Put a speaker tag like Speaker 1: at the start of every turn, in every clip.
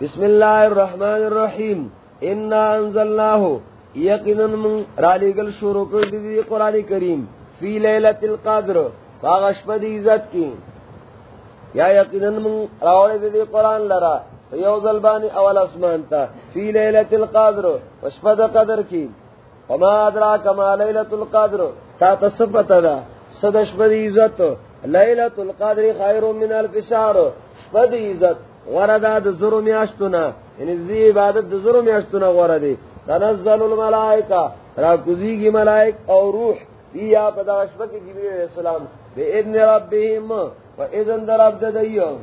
Speaker 1: بسم اللہ الرحمن الرحیم. انا انزلناہ یقیناً من رالی گل شروع کر دی قرآن کریم. فی لیلت القدر. فاغش پا دی عزت کی. یا یقیناً من راولی دی دی قرآن لرا. یو ظلبانی اول اسمان تا. فی لیلت القدر. وشپد قدر کی. وما ادراک ما لیلت القدر. تا تصفت دا. صدش پا دی عزت. لیلت القدر خیر من الفشار. شپا دی عزت. غردا د زرو میاشتونه. یعنی زی عبادت د زرو میاشتونه غردی تنزل الملائکه، را کوزیږي ملائک او روح. یا پدا شپه کې جبرئیل علیہ السلام به اذن ربهم. و اذن در عبد دیو.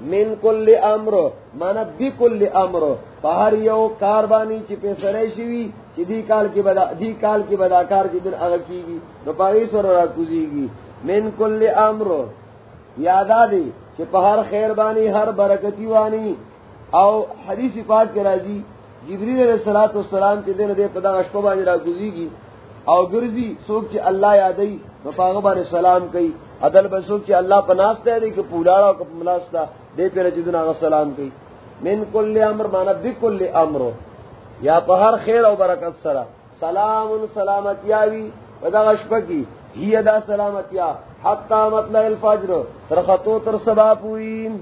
Speaker 1: من کل امر من بكل امر. بہر یو کاربانی چې په سره شي چې دی کال کې بدا دی کال کې بدا کار کې دن هغه کیږي، نو پای سره را کوزیږي. من کل امر. یادا دی کہ پہاڑ خیر بانی، ہر برکتی وانی. او حدیث پاک کے راضی، جبریل علیہ الصلوۃ والسلام کے دن دے پدا اشکو بانی را گزی او گرزی، سوک چ اللہ یادئی تو پاغ سلام کئی. عدل بسوک چ اللہ پناست ہے کہ پولاڑا کو مناستا دے پھر جدنا سلام کئی. من کل امر مانا بکل امر. یا پہاڑ خیر او برکت سرا. سلام سلامتیاوی پدا اشکو کی ہی ادا سلامتیا. حتی مطلع الفجر ترخطو تر سبا پوئیم